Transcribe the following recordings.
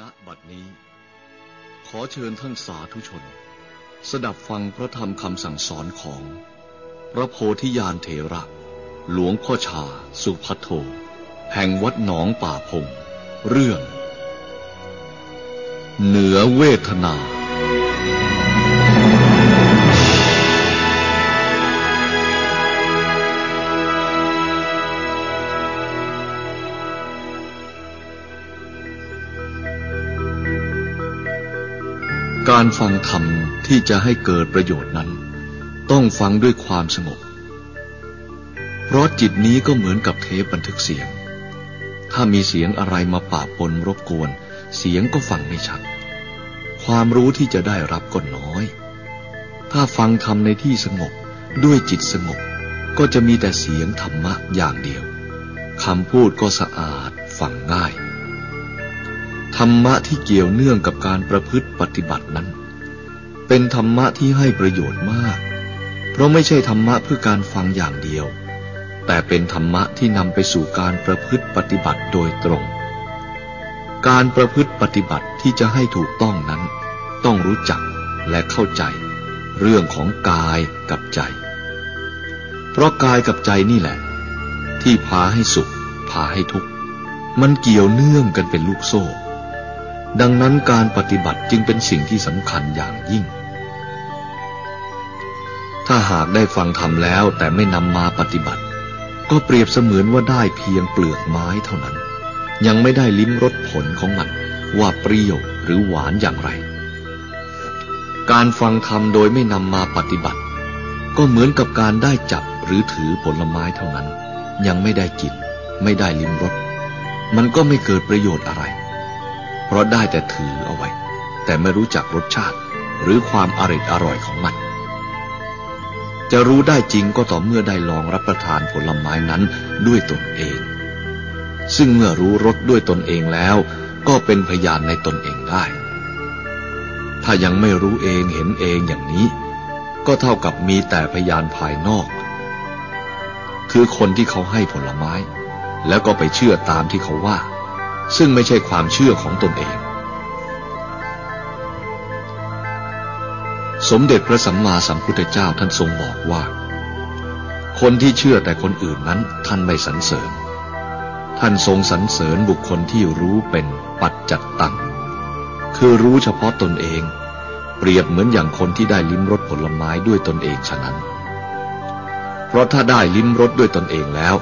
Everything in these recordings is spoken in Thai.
ณบัดนี้ ขอเชิญท่านสาธุชน สดับฟังพระธรรมคำสั่งสอนของ พระโพธิญาณเถระ หลวงพ่อชา สุพัทโท แห่งวัดหนองป่าพง เรื่อง เหนือเวทนา การฟังธรรมที่จะให้เกิดประโยชน์นั้น ต้องฟังด้วยความสงบ เพราะจิตนี้ก็เหมือนกับเทปบันทึกเสียง ถ้ามีเสียงอะไรมาปะปนรบกวน เสียงก็ฟังไม่ชัด ความรู้ที่จะได้รับก็น้อย ถ้าฟังธรรมในที่สงบด้วยจิตสงบ ก็จะมีแต่เสียงธรรมะอย่างเดียวคำพูดก็สะอาดฟังง่าย ธรรมะที่เกี่ยวเนื่องกับการประพฤติปฏิบัตินั้น เป็นธรรมะที่ให้ประโยชน์มาก เพราะไม่ใช่ธรรมะเพื่อการฟังอย่างเดียว แต่เป็นธรรมะที่นำไปสู่การประพฤติปฏิบัติโดยตรง การประพฤติปฏิบัติที่จะให้ถูกต้องนั้น ต้องรู้จักและเข้าใจ เรื่องของกายกับใจ เพราะกายกับใจนี่แหละ ที่พาให้สุขพาให้ทุกข์มันเกี่ยวเนื่องกันเป็นลูกโซ่ ดังนั้นการปฏิบัติจึงเป็นสิ่งที่สำคัญอย่างยิ่ง ถ้าหากได้ฟังธรรมแล้วแต่ไม่นำมาปฏิบัติ ก็เปรียบเสมือนว่าได้เพียงเปลือกไม้เท่านั้น ยังไม่ได้ลิ้มรสผลของมัน ว่าเปรี้ยวหรือหวานอย่างไร การฟังธรรมโดยไม่นำมาปฏิบัติ ก็เหมือนกับการได้จับหรือถือผลไม้เท่านั้น ยังไม่ได้กินไม่ได้ลิ้มรสมันก็ไม่เกิดประโยชน์อะไร เพราะได้แต่ถือเอาไว้ แต่ไม่รู้จักรสชาติหรือความอริดอร่อยของมัน จะรู้ได้จริงก็ต่อเมื่อได้ลองรับประทานผลไม้นั้นด้วยตนเอง ซึ่งเมื่อรู้รสด้วยตนเองแล้ว ก็เป็นพยานในตนเองได้ ถ้ายังไม่รู้เองเห็นเองอย่างนี้ ก็เท่ากับมีแต่พยานภายนอก คือคนที่เขาให้ผลไม้ แล้วก็ไปเชื่อตามที่เขาว่า ซึ่งไม่ใช่ความเชื่อของตนเอง สมเด็จพระสัมมาสัมพุทธเจ้าท่านทรงบอกว่า คนที่เชื่อแต่คนอื่นนั้นท่านไม่สรรเสริญ ท่านทรงสรรเสริญบุคคลที่รู้เป็นปัจจัตตัง คือรู้เฉพาะตนเอง เปรียบเหมือนอย่างคนที่ได้ลิ้มรสผลไม้ด้วยตนเองฉะนั้น เพราะถ้าได้ลิ้มรสด้วยตนเองแล้ว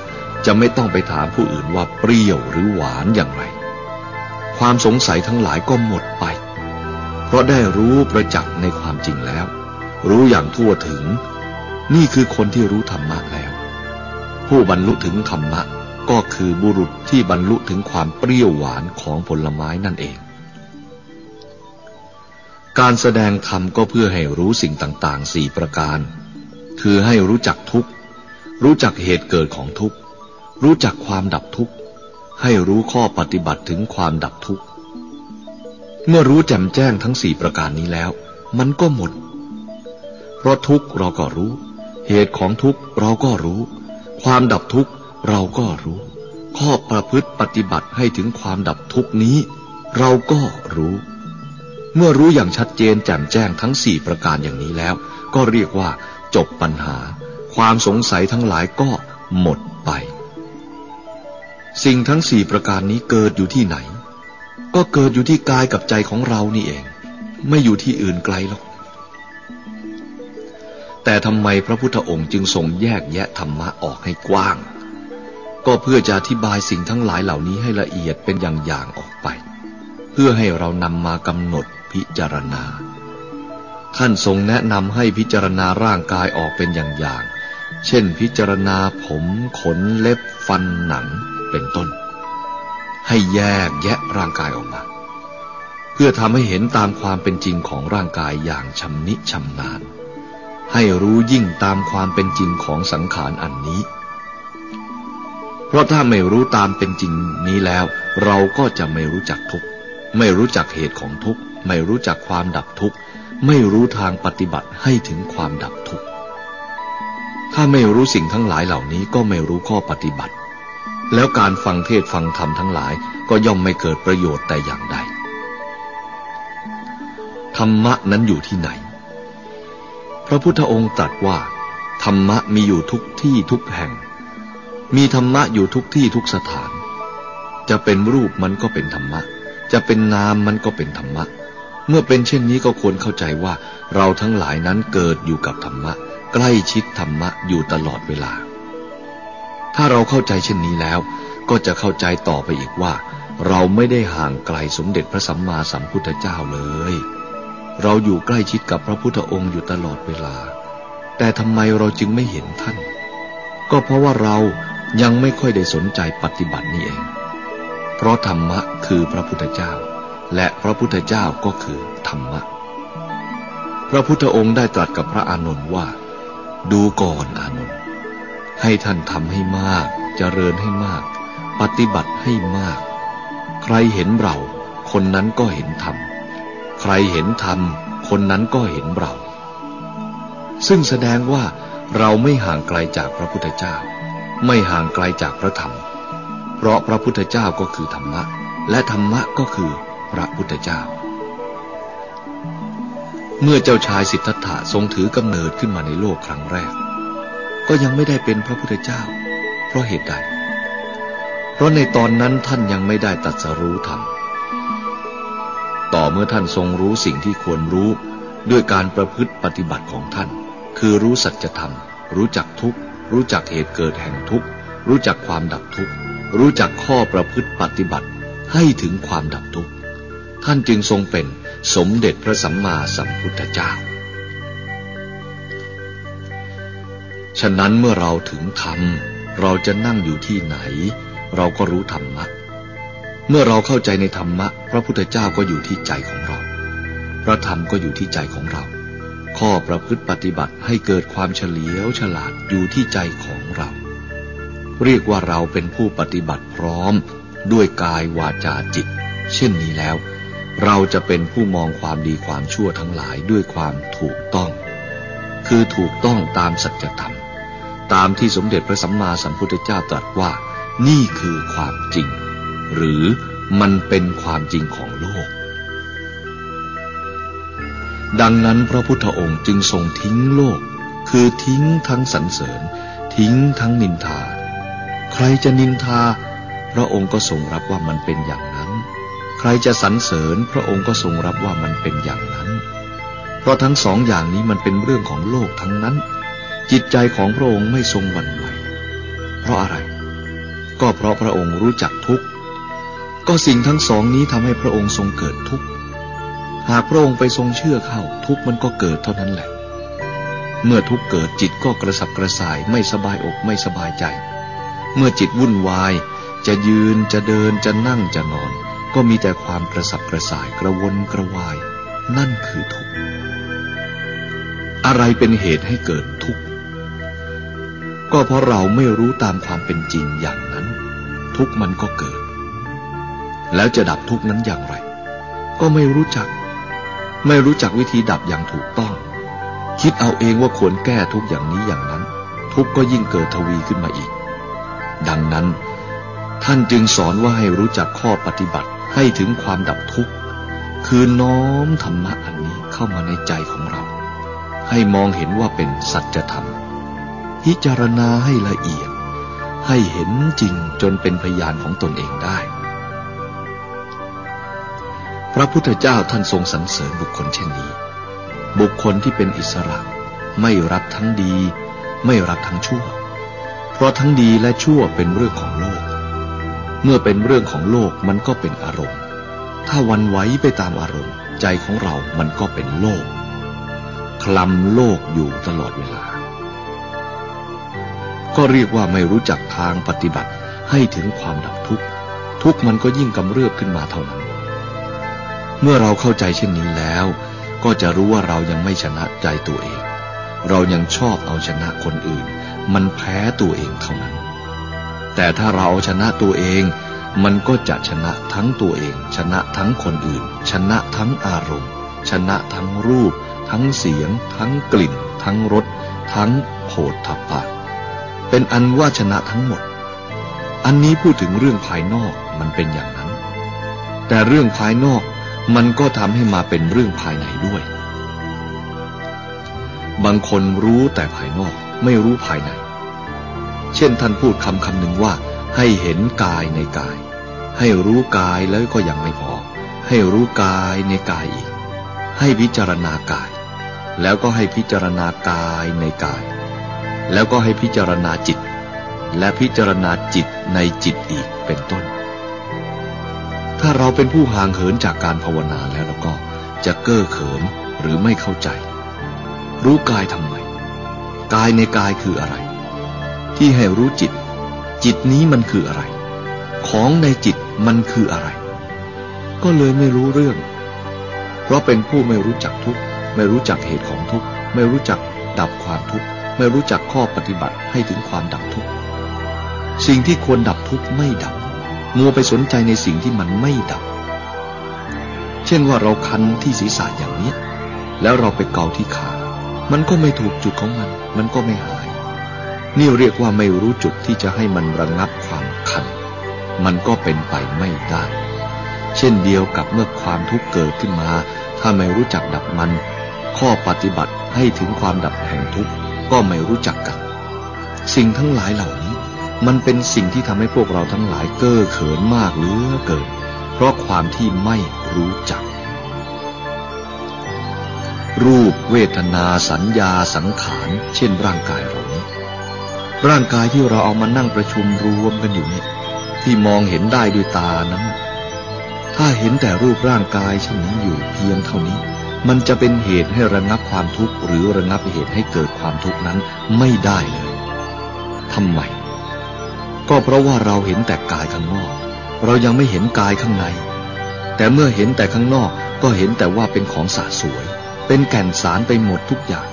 จะไม่ต้องไปถามผู้อื่นว่าเปรี้ยวหรือหวานอย่างไร ความสงสัยทั้งหลายก็หมดไป เพราะได้รู้ประจักษ์ในความจริงแล้ว รู้อย่างทั่วถึง นี่คือคนที่รู้ธรรมะแล้ว ผู้บรรลุถึงธรรมะก็คือบุรุษที่บรรลุถึงความเปรี้ยวหวานของผลไม้นั่นเอง การแสดงธรรมก็เพื่อให้รู้สิ่งต่างๆสี่ประการ คือให้รู้จักทุกข์ รู้จักเหตุเกิดของทุกข์ รู้จักความดับทุกข์ ให้รู้ข้อปฏิบัติถึงความดับทุกข์ เมื่อรู้แจ่มแจ้งทั้งสี่ประการนี้แล้ว มันก็หมด เพราะทุกข์เราก็รู้ เหตุของทุกข์เราก็รู้ ความดับทุกข์เราก็รู้ ข้อประพฤติปฏิบัติให้ถึงความดับทุกข์นี้ เราก็รู้ เมื่อรู้อย่างชัดเจนแจ่มแจ้งทั้งสี่ประการอย่างนี้แล้ว ก็เรียกว่า จบปัญหา ความสงสัยทั้งหลายก็หมดไป สิ่งทั้งสี่ประการนี้เกิดอยู่ที่ไหน ก็เกิดอยู่ที่กายกับใจของเรานี่เอง ไม่อยู่ที่อื่นไกลหรอก แต่ทำไมพระพุทธองค์จึงทรงแยกแยะธรรมะออกให้กว้าง ก็เพื่อจะอธิบายสิ่งทั้งหลายเหล่านี้ให้ละเอียดเป็นอย่างๆออกไป เพื่อให้เรานำมากำหนดพิจารณา ท่านทรงแนะนำให้พิจารณาร่างกายออกเป็นอย่างๆเช่นพิจารณาผมขนเล็บฟันหนัง เป็นต้น ให้แยกแยะร่างกายออกมา เพื่อทำให้เห็นตามความเป็นจริงของร่างกายอย่างชำนิชำนาญ ให้รู้ยิ่งตามความเป็นจริงของสังขารอันนี้ เพราะถ้าไม่รู้ตามเป็นจริงนี้แล้ว เราก็จะไม่รู้จักทุกข์ไม่รู้จักเหตุของทุกข์ไม่รู้จักความดับทุกข์ไม่รู้ทางปฏิบัติให้ถึงความดับทุกข์ถ้าไม่รู้สิ่งทั้งหลายเหล่านี้ก็ไม่รู้ข้อปฏิบัติ แล้วการฟังเทศฟังธรรมทั้งหลายก็ย่อมไม่เกิดประโยชน์แต่อย่างใด ธรรมะนั้นอยู่ที่ไหน พระพุทธองค์ตรัสว่า ธรรมะมีอยู่ทุกที่ทุกแห่ง มีธรรมะอยู่ทุกที่ทุกสถาน จะเป็นรูปมันก็เป็นธรรมะ จะเป็นนามมันก็เป็นธรรมะ เมื่อเป็นเช่นนี้ก็ควรเข้าใจว่า เราทั้งหลายนั้นเกิดอยู่กับธรรมะ ใกล้ชิดธรรมะอยู่ตลอดเวลา ถ้าเราเข้าใจเช่นนี้แล้ว ก็จะเข้าใจต่อไปอีกว่า เราไม่ได้ห่างไกลสมเด็จพระสัมมาสัมพุทธเจ้าเลย เราอยู่ใกล้ชิดกับพระพุทธองค์อยู่ตลอดเวลา แต่ทำไมเราจึงไม่เห็นท่าน ก็เพราะว่าเรายังไม่ค่อยได้สนใจปฏิบัตินี่เอง เพราะธรรมะคือพระพุทธเจ้า และพระพุทธเจ้าก็คือธรรมะ พระพุทธองค์ได้ตรัสกับพระอานนท์ว่า ดูก่อนอานนท์ ให้ท่านทำให้มากจเจริญให้มาก ปฏิบัติให้มาก ใครเห็นเรา คนนั้นก็เห็นธรรม ใครเห็นธรรม คนนั้นก็เห็นเรา ซึ่งแสดงว่าเราไม่ห่างไกลจากพระพุทธเจ้า ไม่ห่างไกลจากพระธรรม เพราะพระพุทธเจ้าก็คือธรรมะ และธรรมะก็คือพระพุทธเจ้า เมื่อเจ้าชายสิทธัตถะทรงถือกำเนิดขึ้นมาในโลกครั้งแรก ก็ยังไม่ได้เป็นพระพุทธเจ้า เพราะเหตุใด เพราะในตอนนั้นท่านยังไม่ได้ตัดสรู้ธรรม ต่อเมื่อท่านทรงรู้สิ่งที่ควรรู้ด้วยการประพฤติปฏิบัติของท่าน คือรู้สัจธรรม รู้จักทุกข์รู้จักเหตุเกิดแห่งทุกข์รู้จักความดับทุกข์รู้จักข้อประพฤติปฏิบัติให้ถึงความดับทุกข์ท่านจึงทรงเป็นสมเด็จพระสัมมาสัมพุทธเจ้า ฉะนั้นเมื่อเราถึงธรรม เราจะนั่งอยู่ที่ไหน เราก็รู้ธรรมะ เมื่อเราเข้าใจในธรรมะ พระพุทธเจ้าก็อยู่ที่ใจของเรา พระธรรมก็อยู่ที่ใจของเรา ข้อประพฤติปฏิบัติให้เกิดความเฉลียวฉลาดอยู่ที่ใจของเรา เรียกว่าเราเป็นผู้ปฏิบัติพร้อม ด้วยกายวาจาจิต เช่นนี้แล้ว เราจะเป็นผู้มองความดีความชั่วทั้งหลายด้วยความถูกต้อง คือถูกต้องตามสัจธรรม ตามที่สมเด็จพระสัมมาสัมพุทธเจ้าตรัสว่า นี่คือความจริง หรือมันเป็นความจริงของโลก ดังนั้นพระพุทธองค์จึงทรงทิ้งโลก คือทิ้งทั้งสรรเสริญ ทิ้งทั้งนินทา ใครจะนินทา พระองค์ก็ทรงรับว่ามันเป็นอย่างนั้น ใครจะสรรเสริญพระองค์ก็ทรงรับว่ามันเป็นอย่างนั้น เพราะทั้งสองอย่างนี้มันเป็นเรื่องของโลกทั้งนั้น จิตใจของพระองค์ไม่ทรงหวั่นไหว เพราะอะไร ก็เพราะพระองค์รู้จักทุกข์ ก็สิ่งทั้งสองนี้ทำให้พระองค์ทรงเกิดทุกข์ หากพระองค์ไปทรงเชื่อเข้าทุกข์มันก็เกิดเท่านั้นแหละ เมื่อทุกข์เกิดจิตก็กระสับกระส่ายไม่สบายอกไม่สบายใจ เมื่อจิตวุ่นวาย จะยืนจะเดินจะนั่งจะนอน ก็มีแต่ความกระสับกระส่ายกระวนกระวาย นั่นคือทุกข์ อะไรเป็นเหตุให้เกิดทุกข์ ก็เพราะเราไม่รู้ตามความเป็นจริงอย่างนั้น ทุกมันก็เกิด แล้วจะดับทุกนั้นอย่างไร ก็ไม่รู้จัก ไม่รู้จักวิธีดับอย่างถูกต้อง คิดเอาเองว่าควรแก้ทุกอย่างนี้อย่างนั้น ทุกก็ยิ่งเกิดทวีขึ้นมาอีก ดังนั้น ท่านจึงสอนว่าให้รู้จักข้อปฏิบัติให้ถึงความดับทุกข์คือน้อมธรรมะอันนี้เข้ามาในใจของเรา ให้มองเห็นว่าเป็นสัจธรรม พิจารณาให้ละเอียด ให้เห็นจริงจนเป็นพยานของตนเองได้ พระพุทธเจ้าท่านทรงสรรเสริญบุคคลเช่นนี้ บุคคลที่เป็นอิสระ ไม่รักทั้งดี ไม่รักทั้งชั่ว เพราะทั้งดีและชั่วเป็นเรื่องของโลก เมื่อเป็นเรื่องของโลกมันก็เป็นอารมณ์ ถ้าวันไหวไปตามอารมณ์ ใจของเรามันก็เป็นโลกคลำโลกอยู่ตลอดเวลา ก็เรียกว่าไม่รู้จักทางปฏิบัติให้ถึงความดับทุกข์ ทุกมันก็ยิ่งกำเริบขึ้นมาเท่านั้น เมื่อเราเข้าใจเช่นนี้แล้ว ก็จะรู้ว่าเรายังไม่ชนะใจตัวเอง เรายังชอบเอาชนะคนอื่น มันแพ้ตัวเองเท่านั้น แต่ถ้าเราเอาชนะตัวเอง มันก็จะชนะทั้งตัวเอง ชนะทั้งคนอื่น ชนะทั้งอารมณ์ ชนะทั้งรูป ทั้งเสียง ทั้งกลิ่น ทั้งรสทั้งโผฏฐัพพะ เป็นอันว่าชนะทั้งหมด อันนี้พูดถึงเรื่องภายนอกมันเป็นอย่างนั้น แต่เรื่องภายนอกมันก็ทำให้มาเป็นเรื่องภายในด้วย บางคนรู้แต่ภายนอกไม่รู้ภายใน เช่นท่านพูดคำคำหนึ่งว่า ให้เห็นกายในกาย ให้รู้กายแล้วก็ยังไม่พอ ให้รู้กายในกายอีก ให้พิจารณากาย แล้วก็ให้พิจารณากายในกาย แล้วก็ให้พิจารณาจิต และพิจารณาจิตในจิตอีกเป็นต้น ถ้าเราเป็นผู้ห่างเหินจากการภาวนาแล้วเราก็จะเก้อเขินหรือไม่เข้าใจ รู้กายทำไม กายในกายคืออะไร ที่ให้รู้จิต จิตนี้มันคืออะไร ของในจิตมันคืออะไร ก็เลยไม่รู้เรื่อง เพราะเป็นผู้ไม่รู้จักทุกข์ไม่รู้จักเหตุของทุกข์ไม่รู้จักดับความทุกข์ ไม่รู้จักข้อปฏิบัติให้ถึงความดับทุกข์ สิ่งที่ควรดับทุกข์ไม่ดับ มัวไปสนใจในสิ่งที่มันไม่ดับ เช่นว่าเราคันที่ศีรษะอย่างนี้ แล้วเราไปเกาที่ขา มันก็ไม่ถูกจุดของมัน มันก็ไม่หาย นี่เรียกว่าไม่รู้จุดที่จะให้มันระงับความคัน มันก็เป็นไปไม่ได้ เช่นเดียวกับเมื่อความทุกข์เกิดขึ้นมา ถ้าไม่รู้จักดับมัน ข้อปฏิบัติให้ถึงความดับแห่งทุกข์ ก็ไม่รู้จักกัน สิ่งทั้งหลายเหล่านี้ มันเป็นสิ่งที่ทำให้พวกเราทั้งหลายเก้อเขินมากเหลือเกิน เพราะความที่ไม่รู้จัก รูปเวทนาสัญญาสังขารเช่นร่างกายเรานี้ ร่างกายที่เราเอามานั่งประชุมรวมกันอยู่นี่ที่มองเห็นได้ด้วยตานั้น ถ้าเห็นแต่รูปร่างกายเช่นนี้อยู่เพียงเท่านี้ มันจะเป็นเหตุให้ระงับความทุกข์หรือระงับเหตุให้เกิดความทุกข์นั้นไม่ได้เลยทำไม ก็เพราะว่าเราเห็นแต่กายข้างนอก เรายังไม่เห็นกายข้างใน แต่เมื่อเห็นแต่ข้างนอกก็เห็นแต่ว่าเป็นของสะสวย เป็นแก่นสารไปหมดทุกอย่าง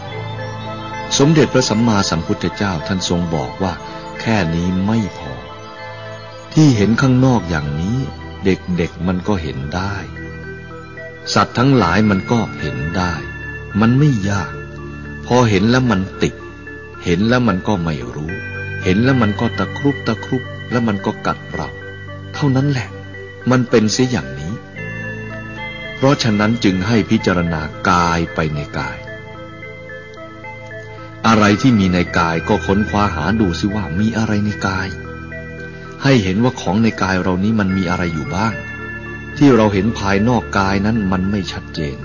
สมเด็จพระสัมมาสัมพุทธเจ้าท่านทรงบอกว่า แค่นี้ไม่พอ ที่เห็นข้างนอกอย่างนี้ เด็กๆมันก็เห็นได้ สัตว์ทั้งหลายมันก็เห็นได้ มันไม่ยาก พอเห็นแล้วมันติด เห็นแล้วมันก็ไม่รู้ เห็นแล้วมันก็ตะครุบตะครุบแล้วมันก็กัดเราเท่านั้นแหละ มันเป็นเสียอย่างนี้ เพราะฉะนั้นจึงให้พิจารณากายไปในกาย อะไรที่มีในกายก็ค้นคว้าหาดูสิว่ามีอะไรในกาย ให้เห็นว่าของในกายเรานี้มันมีอะไรอยู่บ้าง ที่เราเห็นภายนอกกายนั้นมันไม่ชัดเจน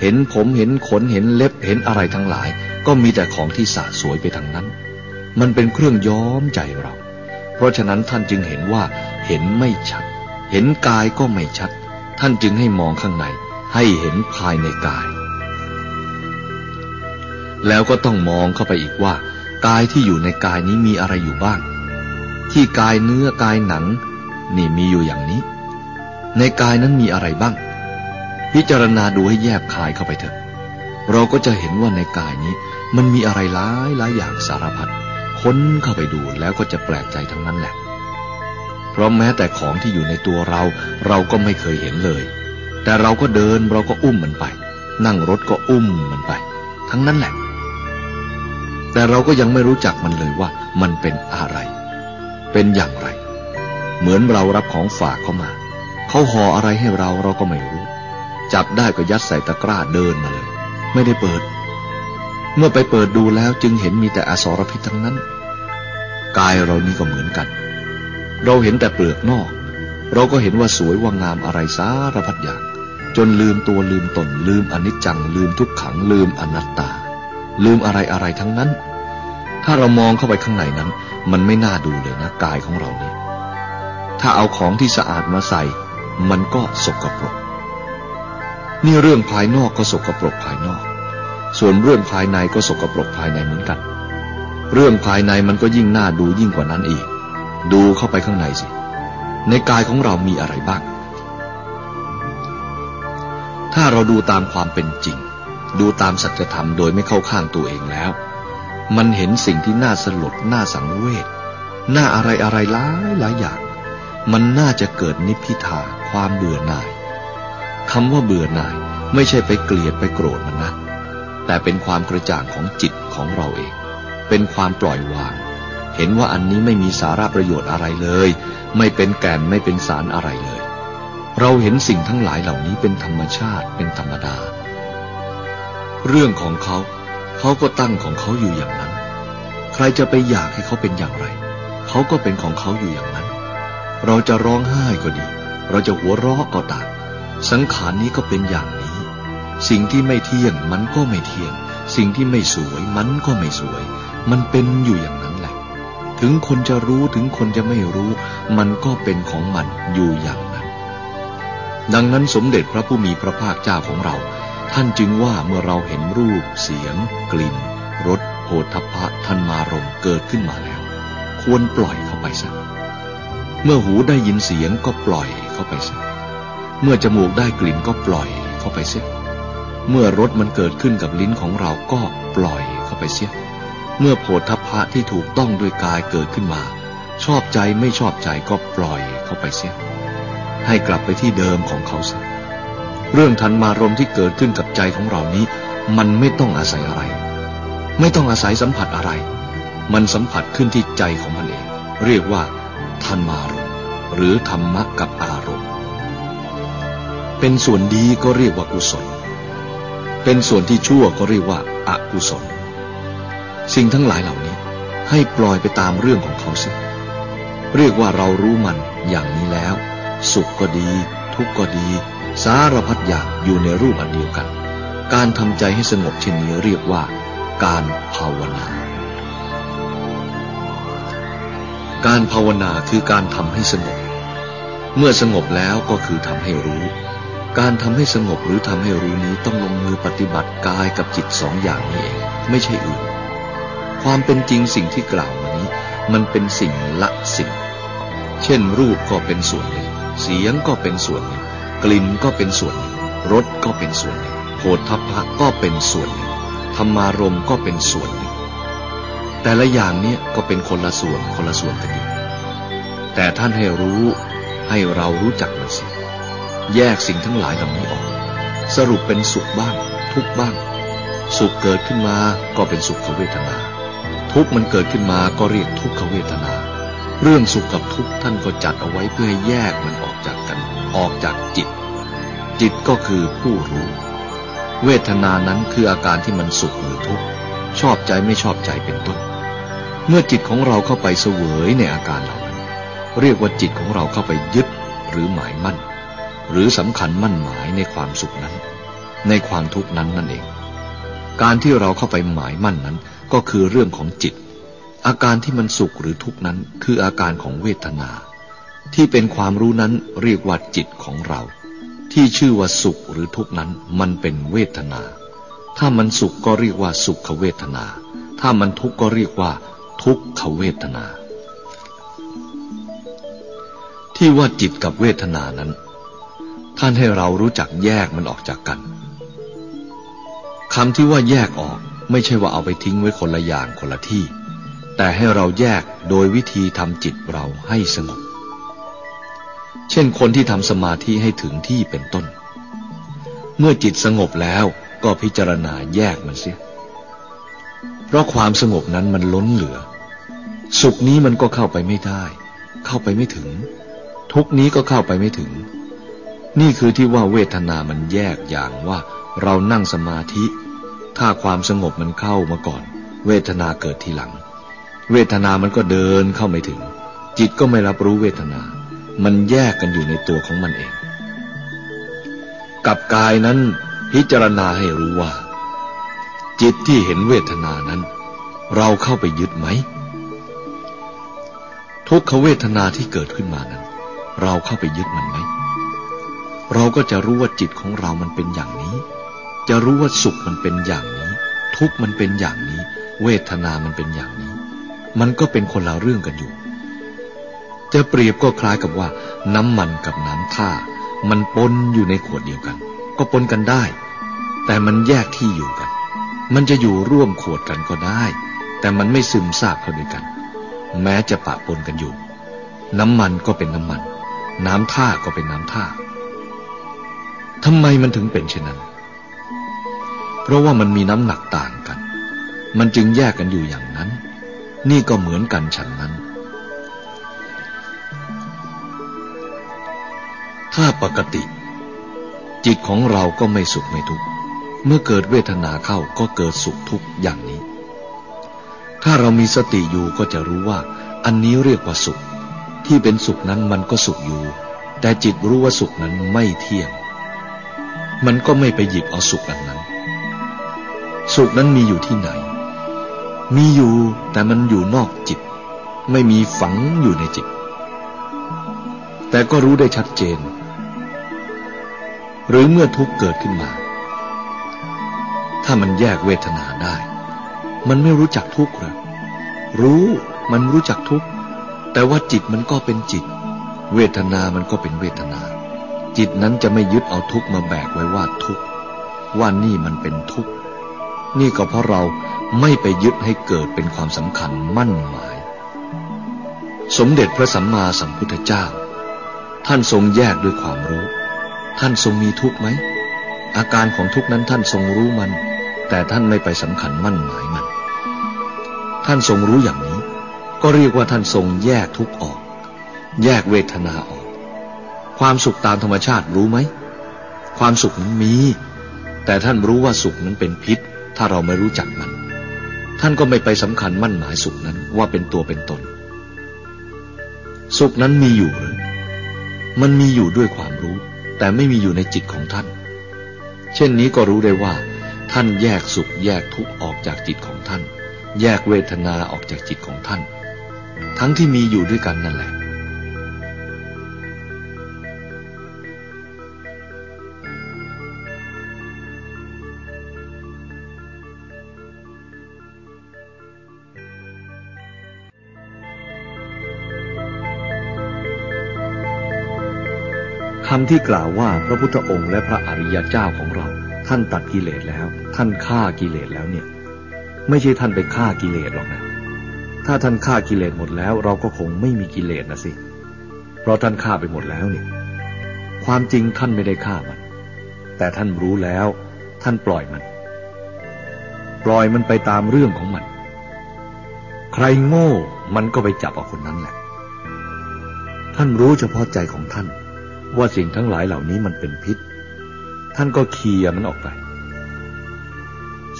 เห็นผมเห็นขนเห็นเล็บเห็นอะไรทั้งหลาย ก็มีแต่ของที่สะสวยไปทางนั้น มันเป็นเครื่องย้อมใจเรา เพราะฉะนั้นท่านจึงเห็นว่า เห็นไม่ชัด เห็นกายก็ไม่ชัด ท่านจึงให้มองข้างใน ให้เห็นภายในกาย แล้วก็ต้องมองเข้าไปอีกว่า กายที่อยู่ในกายนี้มีอะไรอยู่บ้าง ที่กายเนื้อกายหนัง นี่มีอยู่อย่างนี้ ในกายนั้นมีอะไรบ้าง พิจารณาดูให้แยบคายเข้าไปเถอะ เราก็จะเห็นว่าในกายนี้ มันมีอะไรหลายหลายอย่างสารพัดค้นเข้าไปดูแล้วก็จะแปลกใจทั้งนั้นแหละ เพราะแม้แต่ของที่อยู่ในตัวเรา เราก็ไม่เคยเห็นเลย แต่เราก็เดินเราก็อุ้มมันไป นั่งรถก็อุ้มมันไป ทั้งนั้นแหละ แต่เราก็ยังไม่รู้จักมันเลยว่า มันเป็นอะไร เป็นอย่างไร เหมือนเรารับของฝากเข้ามา เขาห่ออะไรให้เราเราก็ไม่รู้ จับได้ก็ยัดใส่ตะกร้าเดินมาเลย ไม่ได้เปิด เมื่อไปเปิดดูแล้วจึงเห็นมีแต่อสรพิษทั้งนั้น กายเรานี่ก็เหมือนกัน เราเห็นแต่เปลือกนอก เราก็เห็นว่าสวยว่างามอะไรสารพัดอย่าง จนลืมตัวลืมตน ลืมอนิจจัง ลืมทุกขัง ลืมอนัตตา ลืมอะไรอะไรทั้งนั้น ถ้าเรามองเข้าไปข้างในนั้น มันไม่น่าดูเลยนะกายของเราเนี่ยถ้าเอาของที่สะอาดมาใส่ มันก็สกปรก นี่เรื่องภายนอกก็สกปรกภายนอก ส่วนเรื่องภายในก็สกปรกภายในเหมือนกัน เรื่องภายในมันก็ยิ่งน่าดูยิ่งกว่านั้นอีก ดูเข้าไปข้างในสิ ในกายของเรามีอะไรบ้าง ถ้าเราดูตามความเป็นจริง ดูตามสัจธรรมโดยไม่เข้าข้างตัวเองแล้ว มันเห็นสิ่งที่น่าสลดน่าสังเวชน่าอะไรอะไรหลายหลายอย่าง มันน่าจะเกิดนิพพิทา ความเบื่อหน่ายคำว่าเบื่อหน่ายไม่ใช่ไปเกลียดไปโกรธมันนะ แต่เป็นความกระจ่างของจิตของเราเอง เป็นความปล่อยวาง เห็นว่าอันนี้ไม่มีสาระประโยชน์อะไรเลย ไม่เป็นแก่นไม่เป็นสารอะไรเลย เราเห็นสิ่งทั้งหลายเหล่านี้เป็นธรรมชาติเป็นธรรมดา เรื่องของเขา เขาก็ตั้งของเขาอยู่อย่างนั้น ใครจะไปอยากให้เขาเป็นอย่างไร เขาก็เป็นของเขาอยู่อย่างนั้น เราจะร้องไห้ก็ดี เราจะหัวเราะก็ตามสังขารนี้ก็เป็นอย่างนี้ สิ่งที่ไม่เที่ยงมันก็ไม่เที่ยง สิ่งที่ไม่สวยมันก็ไม่สวย มันเป็นอยู่อย่างนั้นแหละ ถึงคนจะรู้ถึงคนจะไม่รู้ มันก็เป็นของมันอยู่อย่างนั้น ดังนั้นสมเด็จพระผู้มีพระภาคเจ้าของเรา ท่านจึงว่าเมื่อเราเห็นรูป เสียง กลิ่นรสโผฏฐัพะท่านมารมเกิดขึ้นมาแล้ว ควรปล่อยเข้าไปซะเมื่อหูได้ยินเสียงก็ปล่อย เข้าไปซะเมื่อจมูกได้กลิ่นก็ปล่อยเข้าไปเสียเมื่อรสมันเกิดขึ้นกับลิ้นของเราก็ปล่อยเข้าไปเสียเมื่อโผฏฐัพพะที่ถูกต้องด้วยกายเกิดขึ้นมา ชอบใจไม่ชอบใจก็ปล่อยเข้าไปเสียให้กลับไปที่เดิมของเขาเสียเรื่องทันมารมที่เกิดขึ้นกับใจของเรานี้ มันไม่ต้องอาศัยอะไร ไม่ต้องอาศัยสัมผัสอะไร มันสัมผัสขึ้นที่ใจของมันเอง เรียกว่าทันมารม หรือธรรมะกับอารมณ์ เป็นส่วนดีก็เรียกว่ากุศล เป็นส่วนที่ชั่วก็เรียกว่าอากุศล สิ่งทั้งหลายเหล่านี้ให้ปล่อยไปตามเรื่องของเขาสิ เรียกว่าเรารู้มันอย่างนี้แล้ว สุขก็ดี ทุกข์ก็ดี สารพัดอย่างอยู่ในรูปอันเดียวกัน การทำใจให้สงบเช่นนี้เรียกว่า การภาวนา การภาวนาคือการทำให้สงบ เมื่อสงบแล้วก็คือทำให้รู้ การทำให้สงบหรือทำให้รู้นี้ต้องลงมือปฏิบัติกายกับจิตสองอย่างนี้เอง ไม่ใช่อื่น ความเป็นจริงสิ่งที่กล่าวมานี้ มันเป็นสิ่งละสิ่ง เช่น รูปก็เป็นส่วนหนึ่ง เสียงก็เป็นส่วนหนึ่ง กลิ่นก็เป็นส่วนหนึ่ง รสก็เป็นส่วนหนึ่งโผฏฐัพพะก็เป็นส่วนหนึ่ง ธรรมารมก็เป็นส่วนหนึ่ง แต่ละอย่างนี้ก็เป็นคนละส่วนคนละส่วนกันอยู่แต่ท่านให้รู้ให้เรารู้จักมันสิแยกสิ่งทั้งหลายเหล่านี้ออก สรุปเป็นสุขบ้าง ทุกบ้าง สุขเกิดขึ้นมาก็เป็นสุขเวทนา ทุกมันเกิดขึ้นมาก็เรียกทุกขเวทนา เรื่องสุขกับทุกท่านก็จัดเอาไว้เพื่อให้แยกมันออกจากกัน ออกจากจิต จิตก็คือผู้รู้ เวทนานั้นคืออาการที่มันสุขหรือทุกข์ชอบใจไม่ชอบใจเป็นต้น เมื่อจิตของเราเข้าไปเสวยในอาการเหล่านั้น เรียกว่าจิตของเราเข้าไปยึดหรือหมายมั่น หรือสำคัญมั่นหมายในความสุขนั้น ในความทุกข์นั้นนั่นเอง การที่เราเข้าไปหมายมั่นนั้นก็คือเรื่องของจิต อาการที่มันสุขหรือทุกข์นั้น คืออาการของเวทนา ที่เป็นความรู้นั้นเรียกว่าจิตของเรา ที่ชื่อว่าสุขหรือทุกข์นั้น มันเป็นเวทนา ถ้ามันสุขก็เรียกว่าสุขเวทนา ถ้ามันทุกข์ก็เรียกว่า ทุกขเวทนา ที่ว่าจิตกับเวทนานั้น ท่านให้เรารู้จักแยกมันออกจากกันคำที่ว่าแยกออกไม่ใช่ว่าเอาไปทิ้งไว้คนละอย่างคนละที่ แต่ให้เราแยกโดยวิธีทำจิตเราให้สงบ เช่นคนที่ทำสมาธิให้ถึงที่เป็นต้น เมื่อจิตสงบแล้วก็พิจารณาแยกมันเสีย เพราะความสงบนั้นมันล้นเหลือ สุขนี้มันก็เข้าไปไม่ได้ เข้าไปไม่ถึง ทุกนี้ก็เข้าไปไม่ถึง นี่คือที่ว่าเวทนามันแยกอย่างว่า เรานั่งสมาธิ ถ้าความสงบมันเข้ามาก่อน เวทนาเกิดทีหลัง เวทนามันก็เดินเข้าไม่ถึง จิตก็ไม่รับรู้เวทนา มันแยกกันอยู่ในตัวของมันเอง กับกายนั้นพิจารณาให้รู้ว่า จิตที่เห็นเวทนานั้น เราเข้าไปยึดไหม ทุกขเวทนาที่เกิดขึ้นมานั้น เราเข้าไปยึดมันไหม เราก็จะรู้ว่าจิตของเรามันเป็นอย่างนี้ จะรู้ว่าสุขมันเป็นอย่างนี้ ทุกมันเป็นอย่างนี้ เวทนามันเป็นอย่างนี้ มันก็เป็นคนละเรื่องกันอยู่ จะเปรียบก็คล้ายกับว่า น้ำมันกับน้ำท่า มันปนอยู่ในขวดเดียวกัน ก็ปนกันได้ แต่มันแยกที่อยู่กัน มันจะอยู่ร่วมขวดกันก็ได้ แต่มันไม่ซึมซาบเข้าด้วยกัน แม้จะปะปนกันอยู่ น้ำมันก็เป็นน้ำมัน น้ำท่าก็เป็นน้ำท่าทำไมมันถึงเป็นเช่นนั้น เพราะว่ามันมีน้ำหนักต่างกัน มันจึงแยกกันอยู่อย่างนั้น นี่ก็เหมือนกันฉันนั้น ถ้าปกติ จิตของเราก็ไม่สุขไม่ทุกข์ เมื่อเกิดเวทนาเข้าก็เกิดสุขทุกข์อย่างนี้ ถ้าเรามีสติอยู่ก็จะรู้ว่า อันนี้เรียกว่าสุข ที่เป็นสุขนั้นมันก็สุขอยู่ แต่จิตรู้ว่าสุขนั้นไม่เที่ยง มันก็ไม่ไปหยิบเอาสุขอันนั้น สุขนั้นมีอยู่ที่ไหน มีอยู่แต่มันอยู่นอกจิต ไม่มีฝังอยู่ในจิต แต่ก็รู้ได้ชัดเจน หรือเมื่อทุกข์เกิดขึ้นมา ถ้ามันแยกเวทนาได้ มันไม่รู้จักทุกข์หรอรู้มันรู้จักทุกข์แต่ว่าจิตมันก็เป็นจิต เวทนามันก็เป็นเวทนา จิตนั้นจะไม่ยึดเอาทุกข์มาแบกไว้ว่าทุกข์ว่านี่มันเป็นทุกข์นี่ก็เพราะเราไม่ไปยึดให้เกิดเป็นความสำคัญมั่นหมาย สมเด็จพระสัมมาสัมพุทธเจ้า ท่านทรงแยกด้วยความรู้ ท่านทรงมีทุกข์ไหมอาการของทุกข์นั้นท่านทรงรู้มัน แต่ท่านไม่ไปสำคัญมั่นหมาย ท่านทรงรู้อย่างนี้ ก็เรียกว่าท่านทรงแยกทุกออก แยกเวทนาออก ความสุขตามธรรมชาติรู้ไหม ความสุขนั้นมี แต่ท่านรู้ว่าสุขนั้นเป็นพิษ ถ้าเราไม่รู้จักมัน ท่านก็ไม่ไปสำคัญมั่นหมายสุขนั้นว่าเป็นตัวเป็นตน สุขนั้นมีอยู่หรือมันมีอยู่ด้วยความรู้ แต่ไม่มีอยู่ในจิตของท่าน เช่นนี้ก็รู้ได้ว่า ท่านแยกสุขแยกทุกข์ออกจากจิตของท่าน แยกเวทนาออกจากจิตของท่าน ทั้งที่มีอยู่ด้วยกันนั่นแหละ คำที่กล่าวว่าพระพุทธองค์และพระอริยเจ้าของเรา ท่านตัดกิเลสแล้ว ท่านฆ่ากิเลสแล้วเนี่ย ไม่ใช่ท่านไปฆ่ากิเลสหรอกนะ ถ้าท่านฆ่ากิเลสหมดแล้ว เราก็คงไม่มีกิเลสนะสิ เพราะท่านฆ่าไปหมดแล้วเนี่ย ความจริงท่านไม่ได้ฆ่ามัน แต่ท่านรู้แล้ว ท่านปล่อยมัน ปล่อยมันไปตามเรื่องของมัน ใครโง่มันก็ไปจับเอาคนนั้นแหละ ท่านรู้เฉพาะใจของท่าน ว่าสิ่งทั้งหลายเหล่านี้มันเป็นพิษ ท่านก็เคลียมันออกไป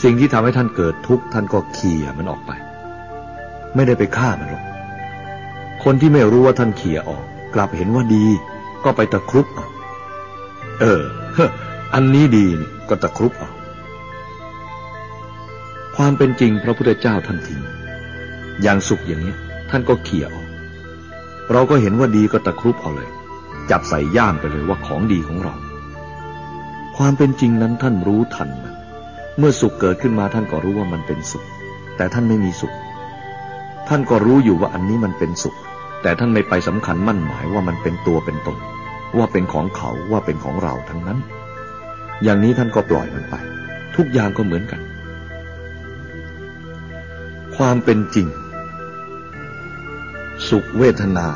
สิ่งที่ทำให้ท่านเกิดทุกข์ท่านก็เคลียมันออกไป ไม่ได้ไปฆ่ามันหรอก คนที่ไม่รู้ว่าท่านเขี่ยออก กลับเห็นว่าดี ก็ไปตะครุบเอาเอออันนี้ดีนี่ก็ตะครุบเอาความเป็นจริงพระพุทธเจ้าท่านทิ้งอย่างสุขอย่างนี้ท่านก็เขี่ยออก เราก็เห็นว่าดีก็ตะครุบเอาเลย จับใส่ย่ามไปเลยว่าของดีของเรา ความเป็นจริงนั้นท่านรู้ทันมัน เมื่อสุขเกิดขึ้นมาท่านก็รู้ว่ามันเป็นสุข แต่ท่านไม่มีสุข ท่านก็รู้อยู่ว่าอันนี้มันเป็นสุข แต่ท่านไม่ไปสำคัญมั่นหมายว่ามันเป็นตัวเป็นตน ว่าเป็นของเขาว่าเป็นของเราทั้งนั้น อย่างนี้ท่านก็ปล่อยมันไป ทุกอย่างก็เหมือนกัน ความเป็นจริง สุขเวทนา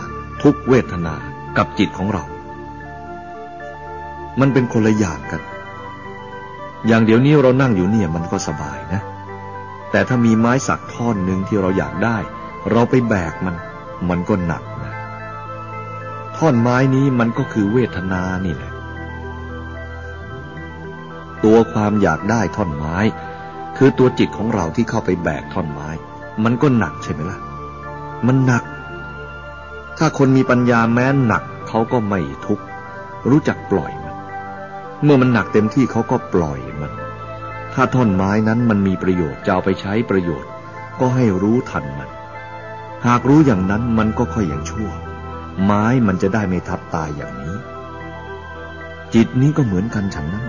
ทุกเวทนากับจิตของเรา มันเป็นคนละอย่างกัน อย่างเดี๋ยวนี้เรานั่งอยู่เนี่ยมันก็สบายนะ แต่ถ้ามีไม้สักท่อนหนึ่งที่เราอยากได้ เราไปแบกมัน มันก็หนักนะท่อนไม้นี้มันก็คือเวทนานี่แหละ ตัวความอยากได้ท่อนไม้ คือตัวจิตของเราที่เข้าไปแบกท่อนไม้ มันก็หนักใช่ไหมล่ะ มันหนัก ถ้าคนมีปัญญาแม้หนักเขาก็ไม่ทุกข์รู้จักปล่อย เมื่อมันหนักเต็มที่เขาก็ปล่อยมัน ถ้าท่อนไม้นั้นมันมีประโยชน์จะเอาไปใช้ประโยชน์ ก็ให้รู้ทันมัน หากรู้อย่างนั้นมันก็ค่อยอย่างชั่ว ไม้มันจะได้ไม่ทับตายอย่างนี้ จิตนี้ก็เหมือนกันฉันนั้น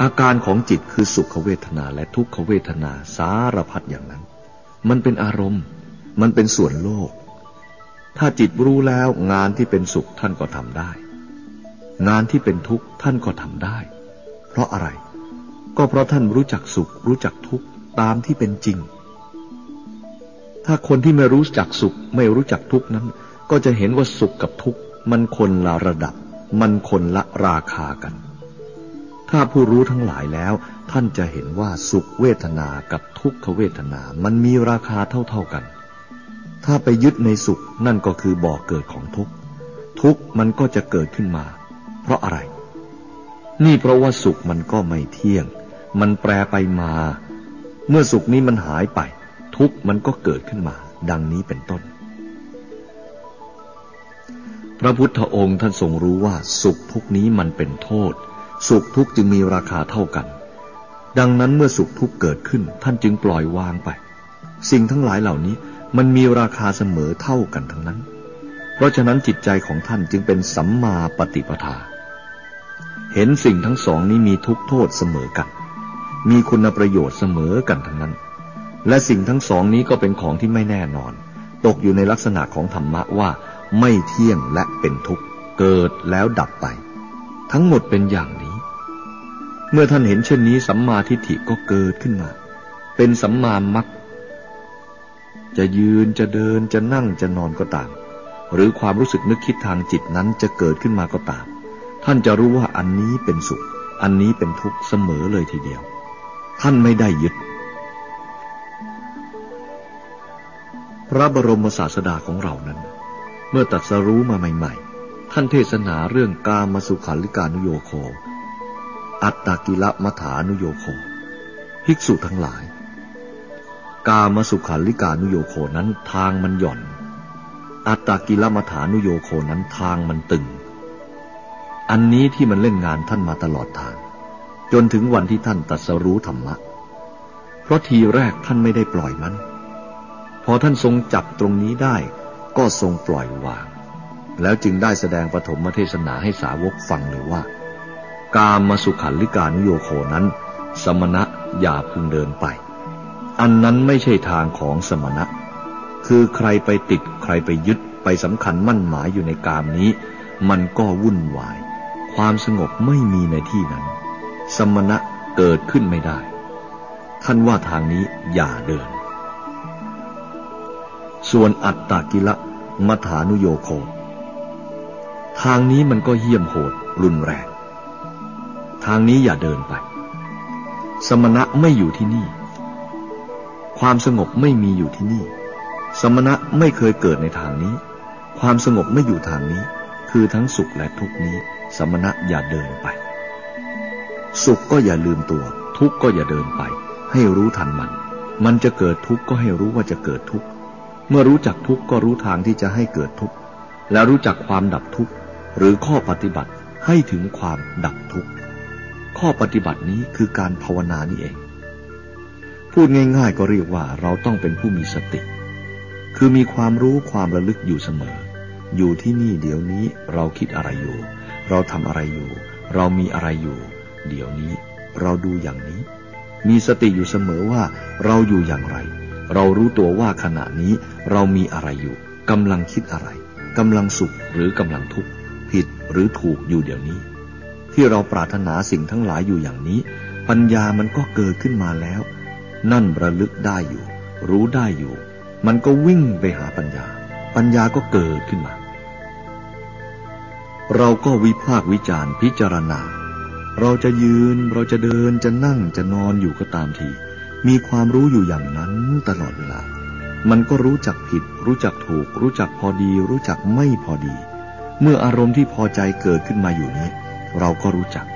อาการของจิตคือสุขเวทนาและทุกขเวทนาสารพัดอย่างนั้น มันเป็นอารมณ์ มันเป็นส่วนโลก ถ้าจิตรู้แล้วงานที่เป็นสุขท่านก็ทำได้ งานที่เป็นทุกข์ท่านก็ทำได้ เพราะอะไร ก็เพราะท่านรู้จักสุข รู้จักทุกข์ตามที่เป็นจริง ถ้าคนที่ไม่รู้จักสุข ไม่รู้จักทุกข์นั้น ก็จะเห็นว่าสุขกับทุกข์มันคนละระดับ มันคนละราคากัน ถ้าผู้รู้ทั้งหลายแล้ว ท่านจะเห็นว่าสุขเวทนากับทุกขเวทนา มันมีราคาเท่าๆกัน ถ้าไปยึดในสุขนั่นก็คือบ่อเกิดของทุกข์ ทุกข์มันก็จะเกิดขึ้นมา เพราะอะไร นี่เพราะว่าสุขมันก็ไม่เที่ยง มันแปรไปมา เมื่อสุขนี้มันหายไป ทุกข์มันก็เกิดขึ้นมา ดังนี้เป็นต้น พระพุทธองค์ท่านทรงรู้ว่าสุขทุกนี้มันเป็นโทษ สุขทุกจึงมีราคาเท่ากัน ดังนั้นเมื่อสุขทุกเกิดขึ้นท่านจึงปล่อยวางไป สิ่งทั้งหลายเหล่านี้ มันมีราคาเสมอเท่ากันทั้งนั้น เพราะฉะนั้นจิตใจของท่านจึงเป็นสัมมาปฏิปทา เห็นสิ่งทั้งสองนี้มีทุกโทษเสมอกัน มีคุณประโยชน์เสมอกันทั้งนั้น และสิ่งทั้งสองนี้ก็เป็นของที่ไม่แน่นอน ตกอยู่ในลักษณะของธรรมะว่าไม่เที่ยงและเป็นทุกข์ เกิดแล้วดับไป ทั้งหมดเป็นอย่างนี้ เมื่อท่านเห็นเช่นนี้สัมมาทิฏฐิก็เกิดขึ้นมา เป็นสัมมามัค จะยืนจะเดินจะนั่งจะนอนก็ตาม หรือความรู้สึกนึกคิดทางจิตนั้นจะเกิดขึ้นมาก็ตาม ท่านจะรู้ว่าอันนี้เป็นสุข อันนี้เป็นทุกข์เสมอเลยทีเดียว ท่านไม่ได้ยึด พระบรมศาสดาของเรานั้น เมื่อตัดสรู้มาใหม่ ๆ ท่านเทศนาเรื่องกามสุขันลิกานุโยโค อัตตกิละมัฐานุโยโค ภิกษุทั้งหลาย กามสุขันลิกานุโยโคนั้นทางมันหย่อน อัตตากิลมัฐานุโยโคนั้นทางมันตึง อันนี้ที่มันเล่นงานท่านมาตลอดทาง จนถึงวันที่ท่านตัดสรู้ธรรมะ เพราะทีแรกท่านไม่ได้ปล่อยมัน พอท่านทรงจับตรงนี้ได้ก็ทรงปล่อยวาง แล้วจึงได้แสดงปฐมเทศนาให้สาวกฟังเลยว่า กามมาสุขันลิกานุโยโคนั้น สมณะอย่าพึงเดินไป อันนั้นไม่ใช่ทางของสมณะ คือใครไปติดใครไปยึดไปสำคัญมั่นหมายอยู่ในกามนี้ มันก็วุ่นวาย ความสงบไม่มีในที่นั้น สมณะเกิดขึ้นไม่ได้ ท่านว่าทางนี้อย่าเดิน ส่วนอัตตากิละมัฐานุโยโค ทางนี้มันก็เหี้ยมโหดรุนแรง ทางนี้อย่าเดินไป สมณะไม่อยู่ที่นี่ ความสงบไม่มีอยู่ที่นี่ สมณะไม่เคยเกิดในทางนี้ ความสงบไม่อยู่ทางนี้ คือทั้งสุขและทุกนี้ สมณะอย่าเดินไป สุขก็อย่าลืมตัว ทุกข์ก็อย่าเดินไป ให้รู้ทันมัน มันจะเกิดทุกข์ก็ให้รู้ว่าจะเกิดทุกข์ เมื่อรู้จักทุกข์ก็รู้ทางที่จะให้เกิดทุกข์ และรู้จักความดับทุกข์ หรือข้อปฏิบัติให้ถึงความดับทุกข์ ข้อปฏิบัตินี้คือการภาวนานี่เอง พูดง่ายๆก็เรียกว่าเราต้องเป็นผู้มีสติ คือมีความรู้ความระลึกอยู่เสมอ อยู่ที่นี่เดี๋ยวนี้เราคิดอะไรอยู่ เราทำอะไรอยู่ เรามีอะไรอยู่ เดี๋ยวนี้ เราดูอย่างนี้ มีสติอยู่เสมอว่า เราอยู่อย่างไร เรารู้ตัวว่าขณะนี้เรามีอะไรอยู่กำลังคิดอะไรกำลังสุขหรือกำลังทุกข์ผิดหรือถูกอยู่เดี๋ยวนี้ ที่เราปรารถนาสิ่งทั้งหลายอยู่อย่างนี้ ปัญญามันก็เกิดขึ้นมาแล้ว นั่นระลึกได้อยู่ รู้ได้อยู่ มันก็วิ่งไปหาปัญญา ปัญญาก็เกิดขึ้นมา เราก็วิพากวิจารพิจารณา เราจะยืนเราจะเดินจะนั่งจะนอนอยู่ก็ตามที มีความรู้อยู่อย่างนั้นตลอดเวลา มันก็รู้จักผิด รู้จักถูก รู้จักพอดี รู้จักไม่พอดี เมื่ออารมณ์ที่พอใจเกิดขึ้นมาอยู่นี้ เราก็รู้จัก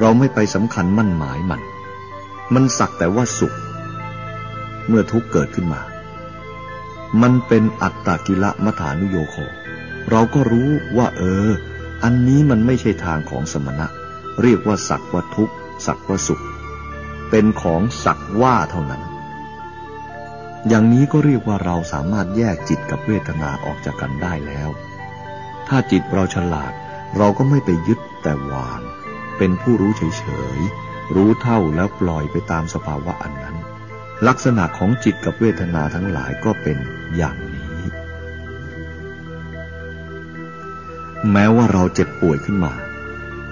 เราไม่ไปสำคัญมั่นหมายมัน มันสักแต่ว่าสุข เมื่อทุกเกิดขึ้นมา มันเป็นอัตตากิละมัฐานุโยโค เราก็รู้ว่า เออ อันนี้มันไม่ใช่ทางของสมณะ เรียกว่าสักว่าทุกสักว่าสุข เป็นของสักว่าเท่านั้น อย่างนี้ก็เรียกว่าเราสามารถแยกจิตกับเวทนาออกจากกันได้แล้ว ถ้าจิตเราฉลาดเราก็ไม่ไปยึดแต่วาง เป็นผู้รู้เฉย รู้เท่าแล้วปล่อยไปตามสภาวะอันนั้น ลักษณะของจิตกับเวทนาทั้งหลายก็เป็นอย่างนี้ แม้ว่าเราเจ็บป่วยขึ้นมา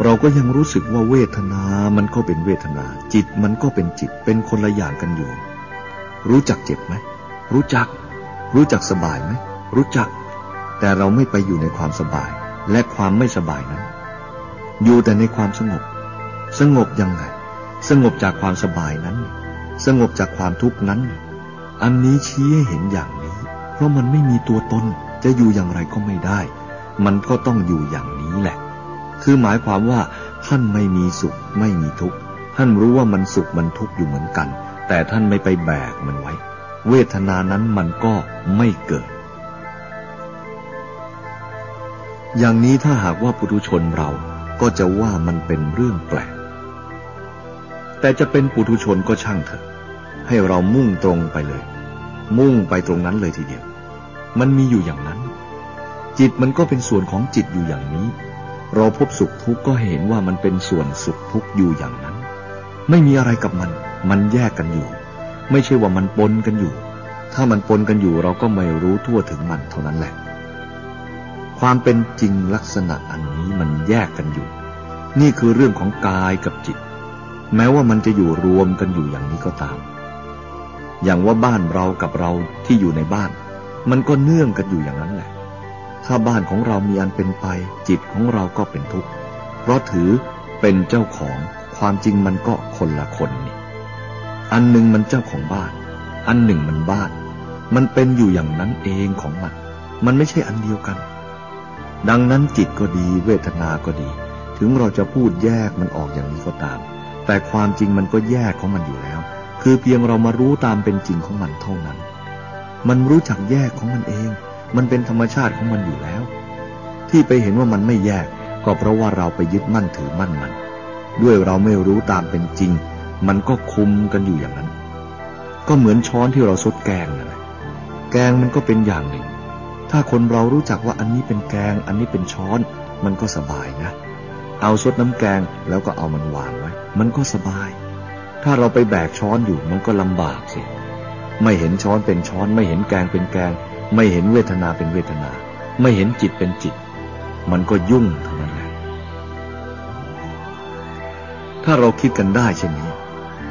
เราก็ยังรู้สึกว่าเวทนามันก็เป็นเวทนา จิตมันก็เป็นจิตเป็นคนละอย่างกันอยู่ รู้จักเจ็บไหมรู้จัก รู้จักสบายไหมรู้จัก แต่เราไม่ไปอยู่ในความสบายและความไม่สบายนั้น อยู่แต่ในความสงบ สงบยังไง สงบจากความสบายนั้น สงบจากความทุกข์นั้น อันนี้ชี้ให้เห็นอย่างนี้ เพราะมันไม่มีตัวตนจะอยู่อย่างไรก็ไม่ได้ มันก็ต้องอยู่อย่างนี้แหละ คือหมายความว่า ท่านไม่มีสุข ไม่มีทุกข์ ท่านรู้ว่ามันสุขมันทุกข์อยู่เหมือนกัน แต่ท่านไม่ไปแบกมันไว้ เวทนานั้นมันก็ไม่เกิด อย่างนี้ถ้าหากว่าปุถุชนเราก็จะว่ามันเป็นเรื่องแปลก แต่จะเป็นปุถุชนก็ช่างเถอะ ให้เรามุ่งตรงไปเลย มุ่งไปตรงนั้นเลยทีเดียว มันมีอยู่อย่างนั้น จิตมันก็เป็นส่วนของจิตอยู่อย่างนี้ เราพบสุขทุกข์ก็เห็นว่ามันเป็นส่วนสุขทุกข์อยู่อย่างนั้น ไม่มีอะไรกับมัน มันแยกกันอยู่ ไม่ใช่ว่ามันปนกันอยู่ ถ้ามันปนกันอยู่เราก็ไม่รู้ทั่วถึงมันเท่านั้นแหละ ความเป็นจริงลักษณะอันนี้มันแยกกันอยู่ นี่คือเรื่องของกายกับจิต แม้ว่ามันจะอยู่รวมกันอยู่อย่างนี้ก็ตาม อย่างว่าบ้านเรากับเราที่อยู่ในบ้าน มันก็เนื่องกันอยู่อย่างนั้นแหละ ถ้าบ้านของเรามีอันเป็นไป จิตของเราก็เป็นทุกข์ เพราะถือเป็นเจ้าของความจริงมันก็คนละคนนี่ อันหนึ่งมันเจ้าของบ้าน อันหนึ่งมันบ้าน มันเป็นอยู่อย่างนั้นเองของมัน มันไม่ใช่อันเดียวกัน ดังนั้นจิตก็ดี เวทนาก็ดี ถึงเราจะพูดแยกมันออกอย่างนี้ก็ตาม แต่ความจริงมันก็แยกของมันอยู่แล้ว คือเพียงเรามารู้ตามเป็นจริงของมันเท่านั้น มันรู้จักแยกของมันเอง มันเป็นธรรมชาติของมันอยู่แล้ว ที่ไปเห็นว่ามันไม่แยก ก็เพราะว่าเราไปยึดมั่นถือมั่นมัน ด้วยเราไม่รู้ตามเป็นจริง มันก็คุมกันอยู่อย่างนั้น ก็เหมือนช้อนที่เราซดแกงนั่นแหละแกงมันก็เป็นอย่างหนึ่ง ถ้าคนเรารู้จักว่าอันนี้เป็นแกง อันนี้เป็นช้อน มันก็สบายนะ เอาซดน้ำแกงแล้วก็เอามันวางไว้ มันก็สบาย ถ้าเราไปแบกช้อนอยู่มันก็ลำบากสิ ไม่เห็นช้อนเป็นช้อน ไม่เห็นแกงเป็นแกง ไม่เห็นเวทนาเป็นเวทนา ไม่เห็นจิตเป็นจิต มันก็ยุ่งเท่านั้นแหละ ถ้าเราคิดกันได้เช่นนี้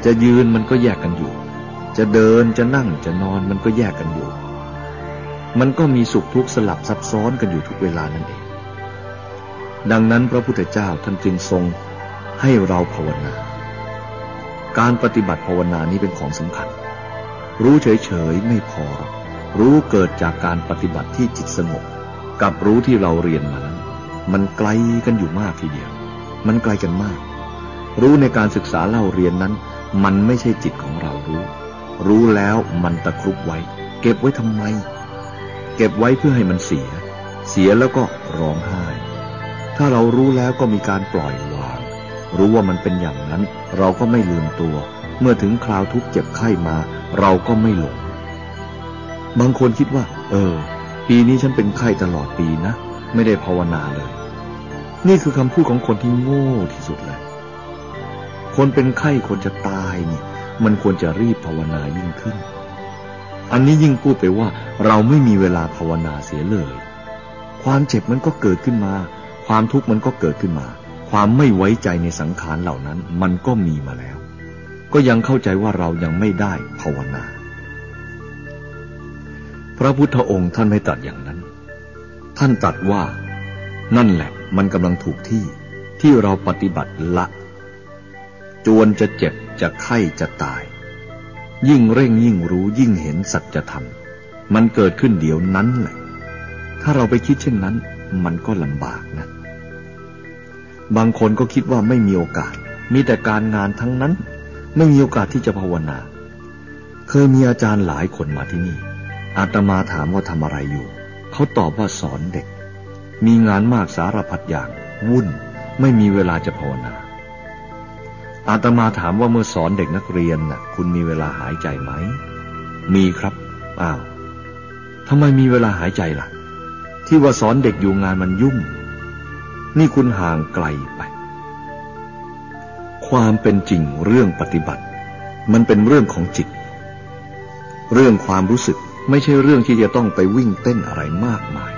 จะยืนมันก็แยกกันอยู่ จะเดินจะนั่งจะนอนมันก็แยกกันอยู่ มันก็มีสุขทุกข์สลับซับซ้อนกันอยู่ทุกเวลานั่นเอง ดังนั้นพระพุทธเจ้าท่านจึงทรงให้เราภาวนา การปฏิบัติภาวนานี้เป็นของสำคัญ รู้เฉยๆไม่พอ รู้เกิดจากการปฏิบัติที่จิตสงบ กับรู้ที่เราเรียนมานั้น มันไกลกันอยู่มากทีเดียว มันไกลกันมาก รู้ในการศึกษาเล่าเรียนนั้น มันไม่ใช่จิตของเรารู้ รู้แล้วมันตะครุบไว้ เก็บไว้ทำไม เก็บไว้เพื่อให้มันเสีย เสียแล้วก็ร้องไห้ ถ้าเรารู้แล้วก็มีการปล่อยวาง รู้ว่ามันเป็นอย่างนั้น เราก็ไม่ลืมตัว เมื่อถึงคราวทุกข์เจ็บไข้มา เราก็ไม่หลง บางคนคิดว่า เออ ปีนี้ฉันเป็นไข้ตลอดปีนะ ไม่ได้ภาวนาเลย นี่คือคำพูดของคนที่โง่ที่สุดเลย คนเป็นไข้คนจะตายนี่มันควรจะรีบภาวนายิ่งขึ้น อันนี้ยิ่งพูดไปว่า เราไม่มีเวลาภาวนาเสียเลย ความเจ็บมันก็เกิดขึ้นมา ความทุกข์มันก็เกิดขึ้นมา ความไม่ไว้ใจในสังขารเหล่านั้นมันก็มีมาแล้ว ก็ยังเข้าใจว่าเรายังไม่ได้ภาวนา พระพุทธองค์ท่านไม่ตรัสอย่างนั้น ท่านตรัสว่า นั่นแหละมันกำลังถูกที่ที่เราปฏิบัติละ จวนจะเจ็บจะไข้จะตาย ยิ่งเร่งยิ่งรู้ยิ่งเห็นสัจธรรม มันเกิดขึ้นเดี๋ยวนั้นแหละ ถ้าเราไปคิดเช่นนั้น มันก็ลำบากนะ บางคนก็คิดว่าไม่มีโอกาส มีแต่การงานทั้งนั้น ไม่มีโอกาสที่จะภาวนา เคยมีอาจารย์หลายคนมาที่นี่ อาตมาถามว่าทำอะไรอยู่ เขาตอบว่าสอนเด็ก มีงานมากสารพัดอย่าง วุ่น ไม่มีเวลาจะภาวนา อาตมาถามว่าเมื่อสอนเด็กนักเรียนน่ะ คุณมีเวลาหายใจไหม มีครับ อ้าวทำไมมีเวลาหายใจล่ะ ที่ว่าสอนเด็กอยู่งานมันยุ่ง นี่คุณห่างไกลไป ความเป็นจริงเรื่องปฏิบัติ มันเป็นเรื่องของจิต เรื่องความรู้สึกไม่ใช่เรื่องที่จะต้องไปวิ่งเต้นอะไรมากมาย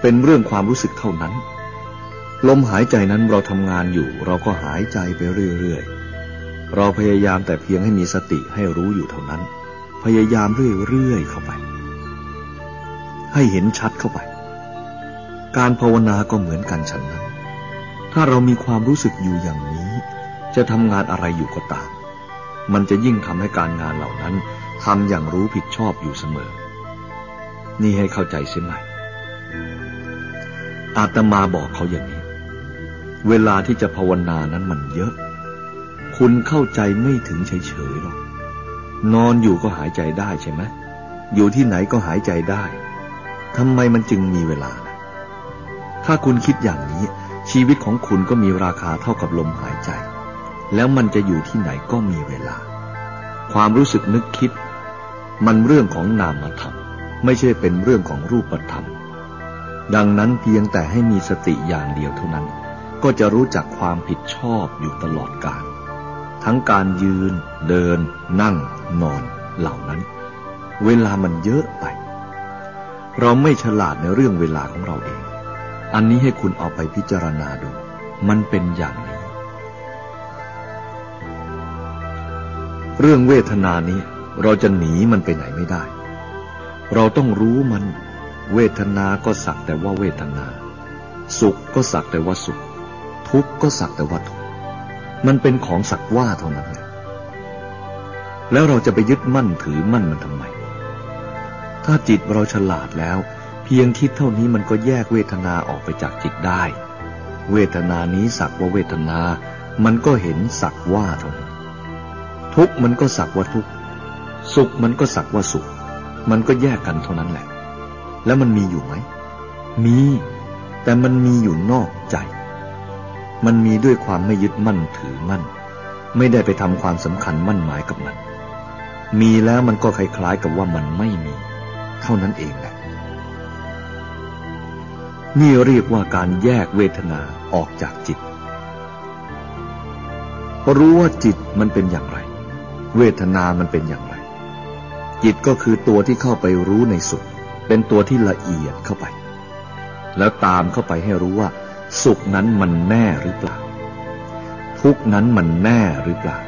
เป็นเรื่องความรู้สึกเท่านั้น ลมหายใจนั้นเราทำงานอยู่ เราก็หายใจไปเรื่อยๆ เราพยายามแต่เพียงให้มีสติให้รู้อยู่เท่านั้น พยายามเรื่อยๆเข้าไป ให้เห็นชัดเข้าไป การภาวนาก็เหมือนกันฉันนั้น ถ้าเรามีความรู้สึกอยู่อย่างนี้ จะทำงานอะไรอยู่ก็ตาม มันจะยิ่งทำให้การงานเหล่านั้นทำอย่างรู้ผิดชอบอยู่เสมอ นี่ให้เข้าใจเสียใหม่อาตมาบอกเขาอย่างนี้ เวลาที่จะภาวนานั้นมันเยอะ คุณเข้าใจไม่ถึงเฉยๆหรอกนอนอยู่ก็หายใจได้ใช่ไหมอยู่ที่ไหนก็หายใจได้ทำไมมันจึงมีเวลา ถ้าคุณคิดอย่างนี้ ชีวิตของคุณก็มีราคาเท่ากับลมหายใจ แล้วมันจะอยู่ที่ไหนก็มีเวลา ความรู้สึกนึกคิด มันเรื่องของนามธรรม ไม่ใช่เป็นเรื่องของรูปธรรม ดังนั้นเพียงแต่ให้มีสติอย่างเดียวเท่านั้น ก็จะรู้จักความผิดชอบอยู่ตลอดกาลทั้งการยืน เดิน นั่ง นอน เหล่านั้น เวลามันเยอะไป เราไม่ฉลาดในเรื่องเวลาของเราเอง อันนี้ให้คุณเอาไปพิจารณาดู มันเป็นอย่างนี้ เรื่องเวทนานี้เราจะหนีมันไปไหนไม่ได้ เราต้องรู้มัน เวทนาก็สักแต่ว่าเวทนา สุขก็สักแต่ว่าสุข ทุกข์ก็สักแต่ว่าทุกข์มันเป็นของสักว่าเท่านั้นแล้วเราจะไปยึดมั่นถือมั่นมันทำไม ถ้าจิตเราฉลาดแล้ว เพียงคิดเท่านี้มันก็แยกเวทนาออกไปจากจิตได้ เวทนานี้สักว่าเวทนา มันก็เห็นสักว่าเท่านั้นทุกมันก็สักว่าทุก สุขมันก็สักว่าสุข มันก็แยกกันเท่านั้นแหละ แล้วมันมีอยู่ไหม มี แต่มันมีอยู่นอกใจ มันมีด้วยความไม่ยึดมั่นถือมั่น ไม่ได้ไปทำความสำคัญมั่นหมายกับมัน มีแล้วมันก็คล้ายๆกับว่ามันไม่มี เท่านั้นเองแหละ นี่เรียกว่าการแยกเวทนาออกจากจิต รู้ว่าจิตมันเป็นอย่างไร เวทนามันเป็นอย่างไร จิตก็คือตัวที่เข้าไปรู้ในสุข เป็นตัวที่ละเอียดเข้าไป แล้วตามเข้าไปให้รู้ว่า สุขนั้นมันแน่หรือเปล่า ทุกนั้นมันแน่หรือเปล่า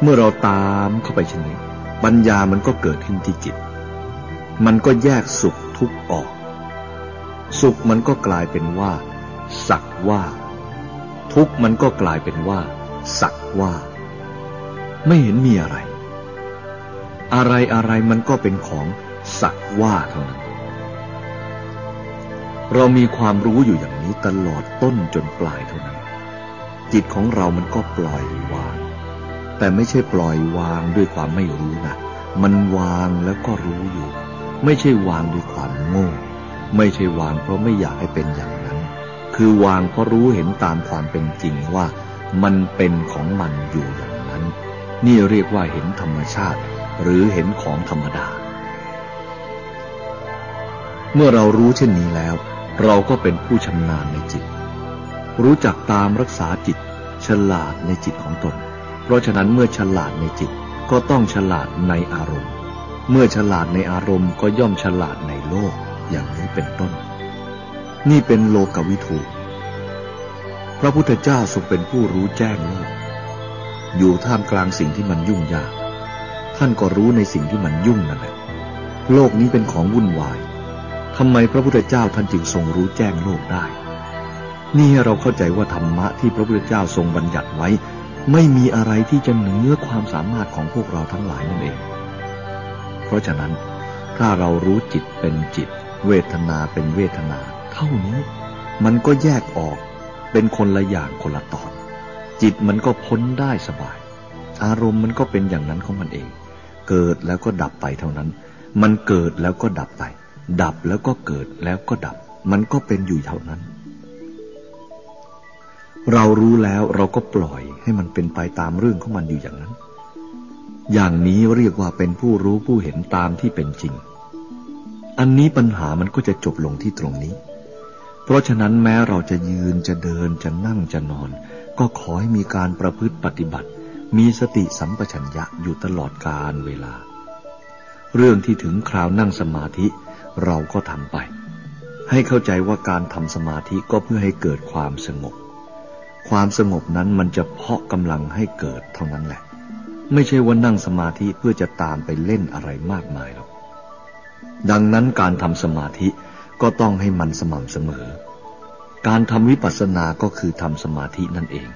เมื่อเราตามเข้าไปเช่นนี้ปัญญามันก็เกิดขึ้นที่จิต มันก็แยกสุขทุกออก สุขมันก็กลายเป็นว่า สักว่า ทุกมันก็กลายเป็นว่า สักว่า ไม่เห็นมีอะไร อะไรอะไรมันก็เป็นของสักว่าเท่านั้น เรามีความรู้อยู่อย่างนี้ตลอดต้นจนปลายเท่านั้น จิตของเรามันก็ปล่อยวาง แต่ไม่ใช่ปล่อยวางด้วยความไม่รู้นะมันวางแล้วก็รู้อยู่ ไม่ใช่วางด้วยความโง่ ไม่ใช่วางเพราะไม่อยากให้เป็นอย่างนั้น คือวางเพราะรู้เห็นตามความเป็นจริงว่ามันเป็นของมันอยู่อย่างนั้น นี่เรียกว่าเห็นธรรมชาติ หรือเห็นของธรรมดา เมื่อเรารู้เช่นนี้แล้ว เราก็เป็นผู้ชำนาญในจิต รู้จักตามรักษาจิต ฉลาดในจิตของตน เพราะฉะนั้นเมื่อฉลาดในจิตก็ต้องฉลาดในอารมณ์ เมื่อฉลาดในอารมณ์ก็ย่อมฉลาดในโลก อย่างนี้เป็นต้น นี่เป็นโลกวิถูพระพุทธเจ้าทรงเป็นผู้รู้แจ้งโลก อยู่ท่ามกลางสิ่งที่มันยุ่งยาก ท่านก็รู้ในสิ่งที่มันยุ่งนั่นแหละ โลกนี้เป็นของวุ่นวายทำไมพระพุทธเจ้าท่านจึงทรงรู้แจ้งโลกได้ นี่เราเข้าใจว่าธรรมะที่พระพุทธเจ้าทรงบัญญัติไว้ ไม่มีอะไรที่จะเหนือความสามารถของพวกเราทั้งหลายนั่นเอง เพราะฉะนั้นถ้าเรารู้จิตเป็นจิต เวทนาเป็นเวทนา เท่านี้มันก็แยกออกเป็นคนละอย่างคนละตอน จิตมันก็พ้นได้สบาย อารมณ์มันก็เป็นอย่างนั้นของมันเอง เกิดแล้วก็ดับไปเท่านั้น มันเกิดแล้วก็ดับไป ดับแล้วก็เกิดแล้วก็ดับ มันก็เป็นอยู่เท่านั้น เรารู้แล้วเราก็ปล่อยให้มันเป็นไปตามเรื่องของมันอยู่อย่างนั้น อย่างนี้เรียกว่าเป็นผู้รู้ผู้เห็นตามที่เป็นจริง อันนี้ปัญหามันก็จะจบลงที่ตรงนี้ เพราะฉะนั้นแม้เราจะยืนจะเดินจะนั่งจะนอน ก็ขอให้มีการประพฤติปฏิบัติ มีสติสัมปชัญญะอยู่ตลอดกาลเวลา เรื่องที่ถึงคราวนั่งสมาธิเราก็ทำไป ให้เข้าใจว่าการทำสมาธิก็เพื่อให้เกิดความสงบ ความสงบนั้นมันจะเพาะกำลังให้เกิดเท่านั้นแหละ ไม่ใช่ว่านั่งสมาธิเพื่อจะตามไปเล่นอะไรมากมายหรอก ดังนั้นการทำสมาธิก็ต้องให้มันสม่ำเสมอ การทำวิปัสสนาก็คือทำสมาธินั่นเอง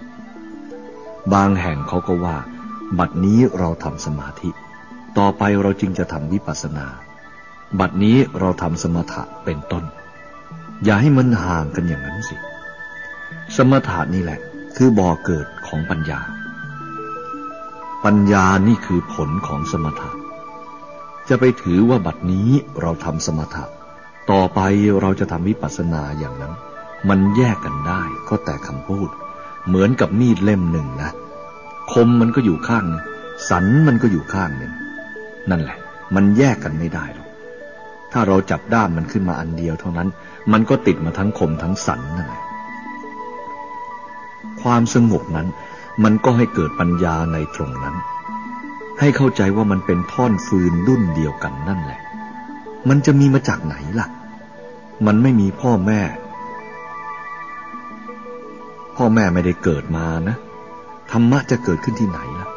บางแห่งเขาก็ว่า บัดนี้เราทำสมาธิ ต่อไปเราจึงจะทำวิปัสสนา บัดนี้เราทำสมถะเป็นต้น อย่าให้มันห่างกันอย่างนั้นสิ สมถะนี่แหละ คือบ่อเกิดของปัญญา ปัญญานี่คือผลของสมถะ จะไปถือว่าบัดนี้เราทำสมถะ ต่อไปเราจะทำวิปัสสนาอย่างนั้น มันแยกกันได้ก็แต่คำพูด เหมือนกับมีดเล่มหนึ่งนะ คมมันก็อยู่ข้างหนึ่งสันมันก็อยู่ข้างหนึ่ง นั่นแหละ มันแยกกันไม่ได้หรอก ถ้าเราจับด้ามมันขึ้นมาอันเดียวเท่านั้น มันก็ติดมาทั้งคมทั้งสันนั่นแหละ ความสงบนั้น มันก็ให้เกิดปัญญาในตรงนั้น ให้เข้าใจว่ามันเป็นท่อนฟืนรุ่นเดียวกันนั่นแหละ มันจะมีมาจากไหนล่ะ มันไม่มีพ่อแม่ พ่อแม่ไม่ได้เกิดมานะ ธรรมะจะเกิดขึ้นที่ไหนล่ะ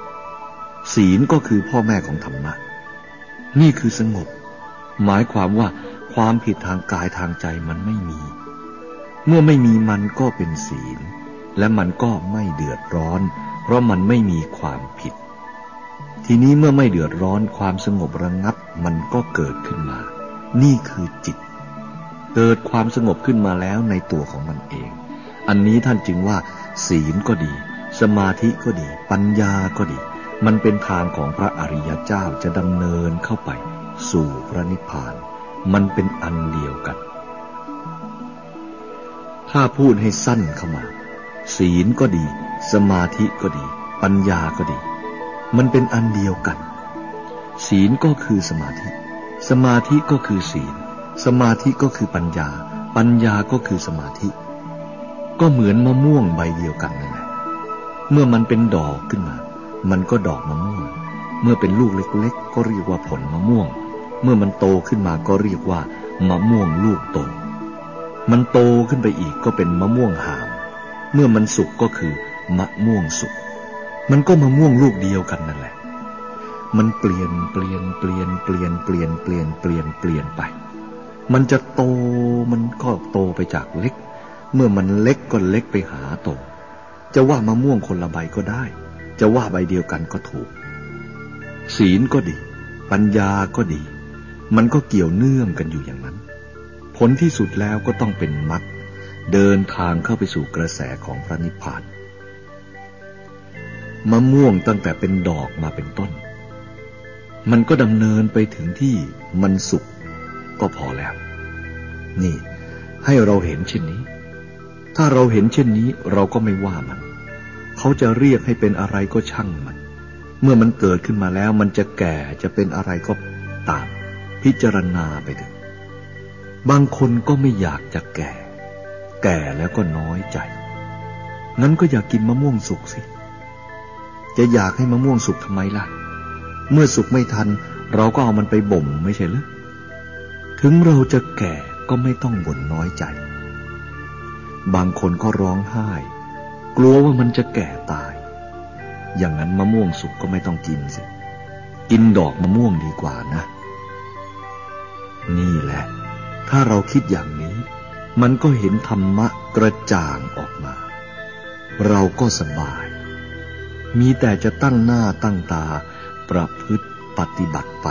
ศีลก็คือพ่อแม่ของธรรมะ นี่คือสงบ หมายความว่าความผิดทางกายทางใจมันไม่มี เมื่อไม่มีมันก็เป็นศีล และมันก็ไม่เดือดร้อน เพราะมันไม่มีความผิด ทีนี้เมื่อไม่เดือดร้อนความสงบระงงับมันก็เกิดขึ้นมา นี่คือจิต เกิดความสงบขึ้นมาแล้วในตัวของมันเอง อันนี้ท่านจึงว่า ศีลก็ดี สมาธิก็ดี ปัญญาก็ดี มันเป็นทางของพระอริยเจ้าจะดำเนินเข้าไป สู่พระนิพพาน มันเป็นอันเดียวกัน ถ้าพูดให้สั้นเข้ามา ศีลก็ดี สมาธิก็ดี ปัญญาก็ดี มันเป็นอันเดียวกัน ศีลก็คือสมาธิ สมาธิก็คือศีล สมาธิก็คือปัญญา ปัญญาก็คือสมาธิ ก็เหมือนมะม่วงใบเดียวกันนั่นแหละเมื่อมันเป็นดอกขึ้นมา มันก็ดอกมะม่วง เมื่อเป็นลูกเล็กๆ ก็เรียกว่าผลมะม่วง เมื่อมันโตขึ้นมาก็เรียกว่ามะม่วงลูกโต มันโตขึ้นไปอีกก็เป็นมะม่วงหาม เมื่อมันสุกก็คือมะม่วงสุก มันก็มะม่วงลูกเดียวกันนั่นแหละ มันเปลี่ยนเปลี่ยนเปลี่ยนเปลี่ยนเปลี่ยนเปลี่ยนเปลี่ยนเปลี่ยนไป มันจะโตมันก็โตไปจากเล็ก เมื่อมันเล็กก็เล็กไปหาโต จะว่ามะม่วงคนละใบก็ได้ จะว่าใบเดียวกันก็ถูก ศีลก็ดี ปัญญาก็ดี มันก็เกี่ยวเนื่องกันอยู่อย่างนั้น ผลที่สุดแล้วก็ต้องเป็นมรรคเดินทางเข้าไปสู่กระแสของพระนิพพาน มะม่วงตั้งแต่เป็นดอกมาเป็นต้น มันก็ดำเนินไปถึงที่มันสุกก็พอแล้ว นี่ ให้เราเห็นเช่นนี้ ถ้าเราเห็นเช่นนี้เราก็ไม่ว่ามัน เขาจะเรียกให้เป็นอะไรก็ช่างมัน เมื่อมันเกิดขึ้นมาแล้ว มันจะแก่จะเป็นอะไรก็ตาม พิจารณาไปเถอะบางคนก็ไม่อยากจะแก่ แก่แล้วก็น้อยใจ งั้นก็อยากกินมะม่วงสุกสิ จะอยากให้มะม่วงสุกทำไมล่ะ เมื่อสุกไม่ทัน เราก็เอามันไปบ่มไม่ใช่หรือถึงเราจะแก่ก็ไม่ต้องบ่นน้อยใจ บางคนก็ร้องไห้ กลัวว่ามันจะแก่ตาย อย่างนั้นมะม่วงสุกก็ไม่ต้องกินสิ กินดอกมะม่วงดีกว่านะ นี่แหละ ถ้าเราคิดอย่างนี้ มันก็เห็นธรรมะกระจ่างออกมา เราก็สบาย มีแต่จะตั้งหน้าตั้งตา ประพฤติปฏิบัติไป